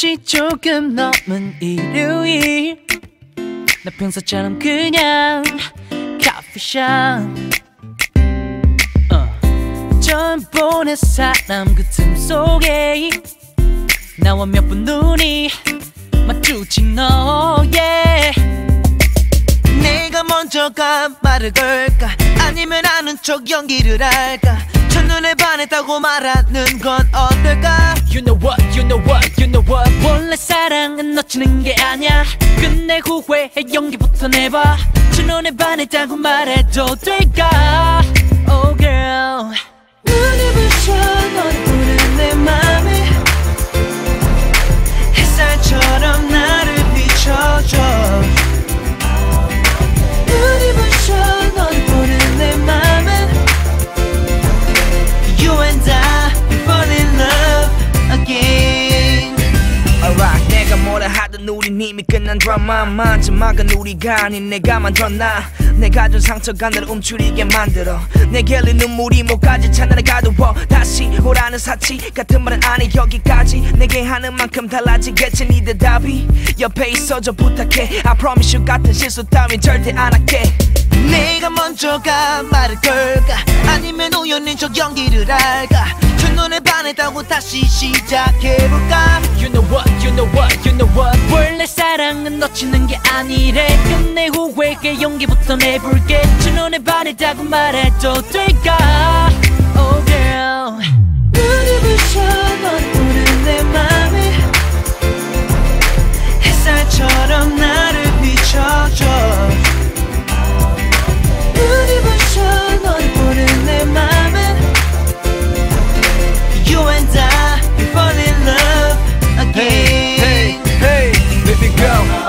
2시 조금 넘은 일요일 나 평소처럼 그냥 커피숍 어. 전 보는 사람 그 틈 속에 나와 몇 분 눈이 마주친 너 yeah. 내가 먼저 가 말을 걸까 아니면 아는 척 연기를 할까 첫눈에 반했다고 말하는 건 어떨까? You know what, you know what, you know what. 원래 사랑은 놓치는 게 아니야. 끝내 후회해 연기부터 내봐. 첫눈에 반했다고 말해도 될까 우린 이미 끝난 드라마. 마지막은 우리가 아닌 내가 만들었나. 내가 준 상처가 날 움츠리게 만들어. 내게 흘린 눈물이 목까지 찬나를 가두어. 다시 오라는 사치 같은 말은 아니 여기까지. 내게 하는 만큼 달라지겠지 네 대답이. 옆에 있어줘 부탁해. I promise you 같은 실수 따윈 절대 안 할게. 내가 먼저 가 말을 걸까? 아니면 우연인 척 연기를 할까 첫눈에 반했다고 다시 시작해볼까? You know what, you know what, you know what. 원래 사랑은 놓치는 게 아니래. 끝내 후회게 연기부터 내볼게. 첫눈에 반했다고 말해도 될까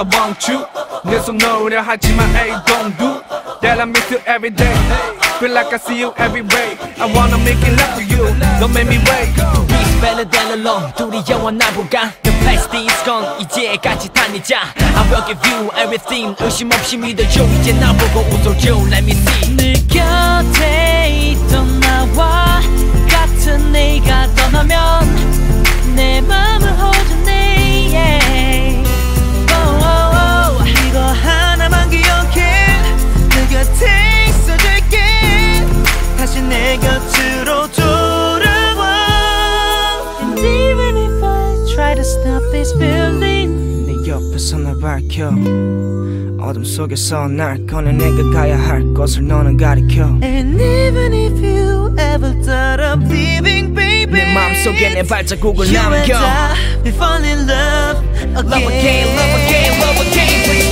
I want you. 내손 놓으려 하지만 hey, don't do that. I miss you every day. Feel like I see you every way. I wanna make it love to you. Don't make me wait. We spell it all alone 둘이 영원한 보간 The past is gone 이제 같이 다니자 I will give you everything 의심 없이 믿어줘 이제 나보고 웃어줘 Let me stop this feeling 내 옆에서 날 밝혀 어둠 속에서 날 꺼내 내가 가야 할 곳을 너는 가리켜 And even if you ever thought of leaving baby 내 맘속에 내 발자국을 You and 남겨 I we fall in love again Love again, love again, love again